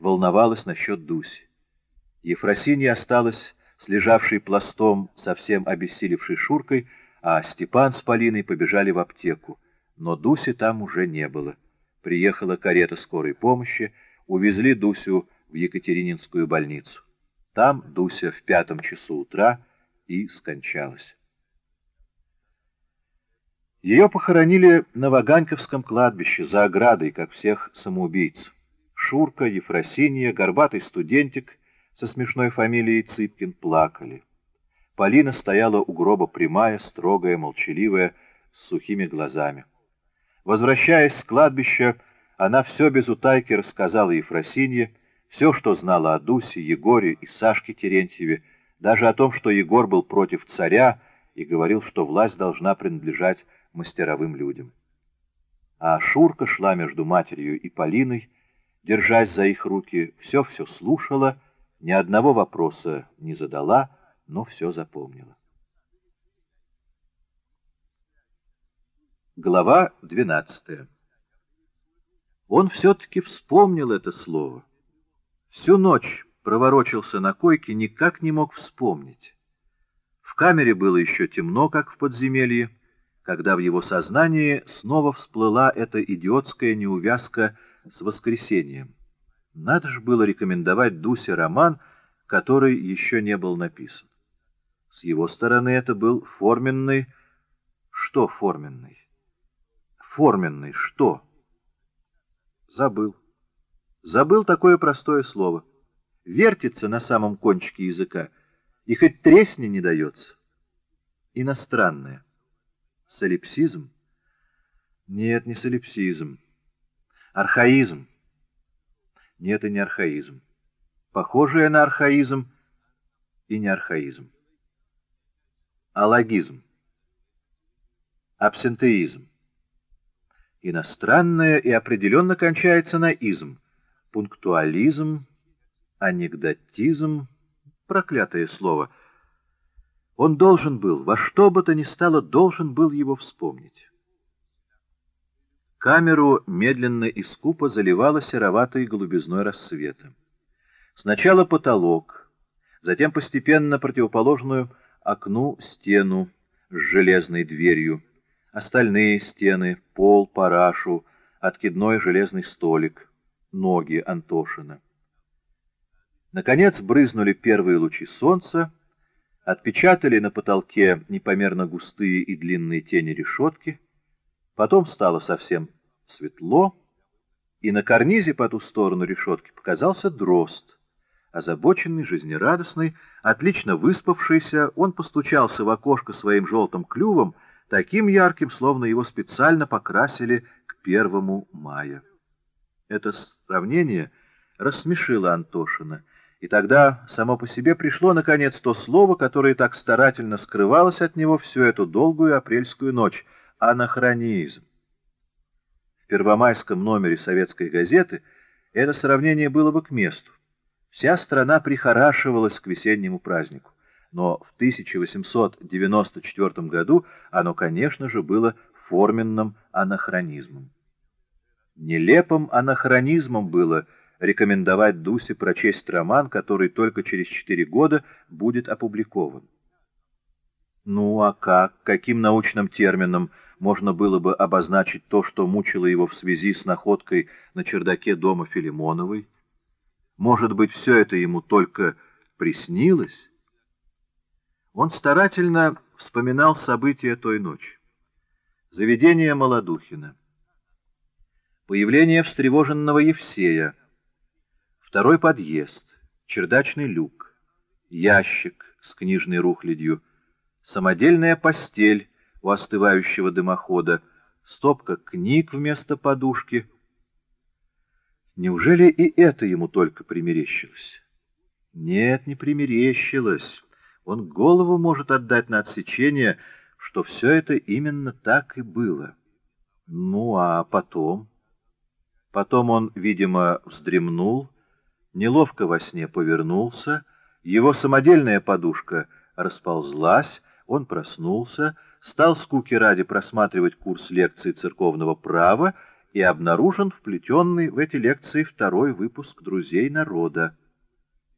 волновалась насчет Дуси. Ефросинья осталась с лежавшей пластом совсем обессилевшей Шуркой, а Степан с Полиной побежали в аптеку. Но Дуси там уже не было. Приехала карета скорой помощи, увезли Дусю в Екатерининскую больницу. Там Дуся в пятом часу утра и скончалась. Ее похоронили на Ваганьковском кладбище, за оградой, как всех самоубийц. Шурка, Ефросинья, горбатый студентик со смешной фамилией Цыпкин плакали. Полина стояла у гроба прямая, строгая, молчаливая, с сухими глазами. Возвращаясь с кладбища, она все без утайки рассказала Ефросинье, все, что знала о Дусе, Егоре и Сашке Терентьеве, даже о том, что Егор был против царя и говорил, что власть должна принадлежать мастеровым людям. А Шурка шла между матерью и Полиной, держась за их руки, все-все слушала, ни одного вопроса не задала, но все запомнила. Глава 12 Он все-таки вспомнил это слово. Всю ночь проворочился на койке, никак не мог вспомнить. В камере было еще темно, как в подземелье, когда в его сознании снова всплыла эта идиотская неувязка с воскресением. Надо же было рекомендовать Дусе роман, который еще не был написан. С его стороны это был форменный... Что форменный? Форменный что? Забыл. Забыл такое простое слово. Вертится на самом кончике языка, и хоть тресни не дается. Иностранное. Солипсизм? Нет, не солипсизм. Архаизм. Нет, и не архаизм. Похожее на архаизм и не архаизм. Алогизм. Абсентеизм. Иностранное и определенно кончается на изм. Пунктуализм, анекдотизм, проклятое слово. Он должен был, во что бы то ни стало, должен был его вспомнить. Камеру медленно и скупо заливало сероватой голубизной рассвета. Сначала потолок, затем постепенно противоположную окну стену с железной дверью, остальные стены, пол, парашу, откидной железный столик, ноги Антошина. Наконец брызнули первые лучи солнца, отпечатали на потолке непомерно густые и длинные тени решетки, потом стало совсем светло, и на карнизе по ту сторону решетки показался дрозд — Озабоченный, жизнерадостный, отлично выспавшийся, он постучался в окошко своим желтым клювом, таким ярким, словно его специально покрасили к первому мая. Это сравнение рассмешило Антошина, и тогда само по себе пришло, наконец, то слово, которое так старательно скрывалось от него всю эту долгую апрельскую ночь — анахронизм. В первомайском номере советской газеты это сравнение было бы к месту. Вся страна прихорашивалась к весеннему празднику, но в 1894 году оно, конечно же, было форменным анахронизмом. Нелепым анахронизмом было рекомендовать Дусе прочесть роман, который только через четыре года будет опубликован. Ну а как, каким научным термином можно было бы обозначить то, что мучило его в связи с находкой на чердаке дома Филимоновой? Может быть, все это ему только приснилось? Он старательно вспоминал события той ночи. Заведение Молодухина. Появление встревоженного Евсея. Второй подъезд. Чердачный люк. Ящик с книжной рухлядью. Самодельная постель у остывающего дымохода. Стопка книг вместо подушки — Неужели и это ему только примерещилось? Нет, не примерещилось. Он голову может отдать на отсечение, что все это именно так и было. Ну, а потом? Потом он, видимо, вздремнул, неловко во сне повернулся, его самодельная подушка расползлась, он проснулся, стал скуки ради просматривать курс лекций церковного права и обнаружен вплетенный в эти лекции второй выпуск «Друзей народа».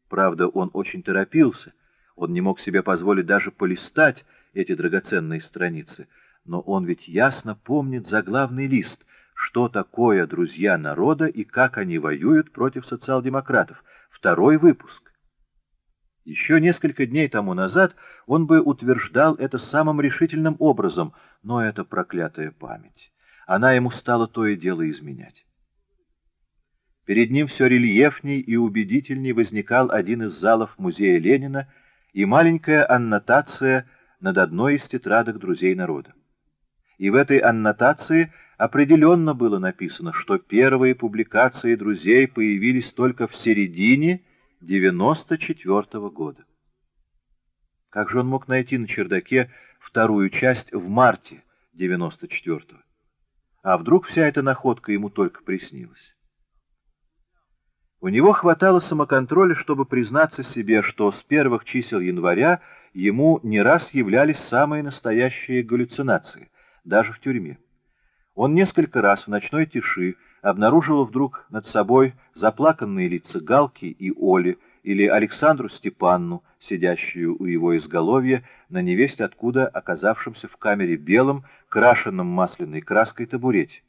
Правда, он очень торопился, он не мог себе позволить даже полистать эти драгоценные страницы, но он ведь ясно помнит заглавный лист, что такое «Друзья народа» и как они воюют против социал-демократов. Второй выпуск. Еще несколько дней тому назад он бы утверждал это самым решительным образом, но это проклятая память. Она ему стала то и дело изменять. Перед ним все рельефней и убедительней возникал один из залов музея Ленина и маленькая аннотация над одной из тетрадок друзей народа. И в этой аннотации определенно было написано, что первые публикации друзей появились только в середине 94 -го года. Как же он мог найти на чердаке вторую часть в марте 94-го? А вдруг вся эта находка ему только приснилась? У него хватало самоконтроля, чтобы признаться себе, что с первых чисел января ему не раз являлись самые настоящие галлюцинации, даже в тюрьме. Он несколько раз в ночной тиши обнаружил вдруг над собой заплаканные лица Галки и Оли, или Александру Степанну, сидящую у его изголовья, на невесть откуда оказавшемся в камере белым, крашенном масляной краской табурете.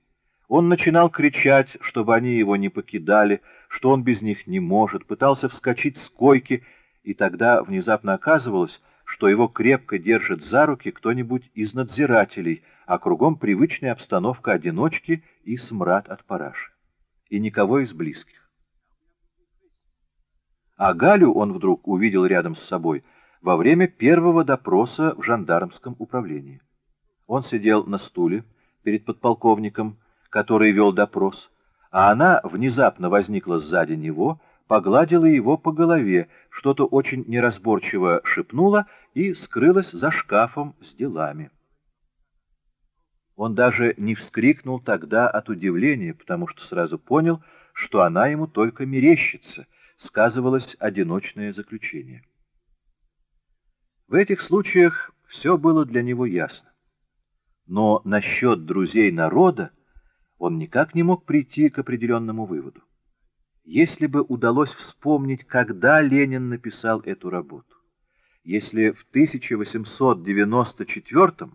Он начинал кричать, чтобы они его не покидали, что он без них не может, пытался вскочить с койки, и тогда внезапно оказывалось, что его крепко держит за руки кто-нибудь из надзирателей, а кругом привычная обстановка одиночки и смрад от параши. И никого из близких. А Галю он вдруг увидел рядом с собой во время первого допроса в жандармском управлении. Он сидел на стуле перед подполковником, который вел допрос, а она внезапно возникла сзади него, погладила его по голове, что-то очень неразборчиво шепнула и скрылась за шкафом с делами. Он даже не вскрикнул тогда от удивления, потому что сразу понял, что она ему только мерещится — сказывалось одиночное заключение. В этих случаях все было для него ясно. Но насчет друзей народа он никак не мог прийти к определенному выводу. Если бы удалось вспомнить, когда Ленин написал эту работу, если в 1894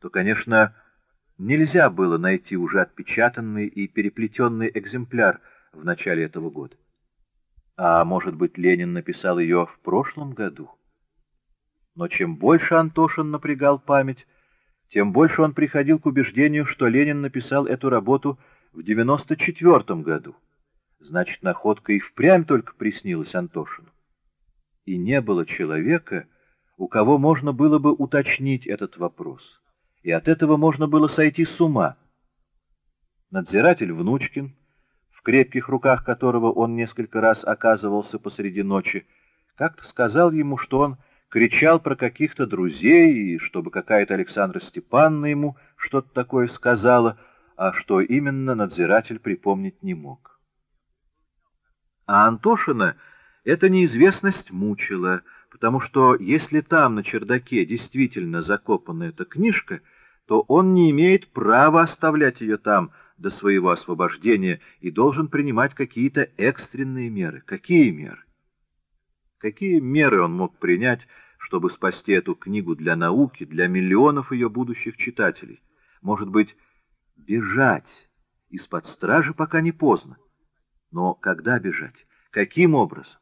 то, конечно, нельзя было найти уже отпечатанный и переплетенный экземпляр в начале этого года. А может быть, Ленин написал ее в прошлом году? Но чем больше Антошин напрягал память, тем больше он приходил к убеждению, что Ленин написал эту работу в 94 году. Значит, находка и впрямь только приснилась Антошину. И не было человека, у кого можно было бы уточнить этот вопрос. И от этого можно было сойти с ума. Надзиратель Внучкин в крепких руках которого он несколько раз оказывался посреди ночи, как-то сказал ему, что он кричал про каких-то друзей, и чтобы какая-то Александра Степановна ему что-то такое сказала, а что именно надзиратель припомнить не мог. А Антошина эта неизвестность мучила, потому что если там на чердаке действительно закопана эта книжка, то он не имеет права оставлять ее там, до своего освобождения и должен принимать какие-то экстренные меры. Какие меры? Какие меры он мог принять, чтобы спасти эту книгу для науки, для миллионов ее будущих читателей? Может быть, бежать из-под стражи, пока не поздно. Но когда бежать? Каким образом?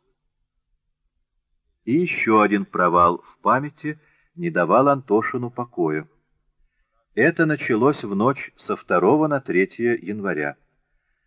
И еще один провал в памяти не давал Антошину покоя. Это началось в ночь со 2 на 3 января.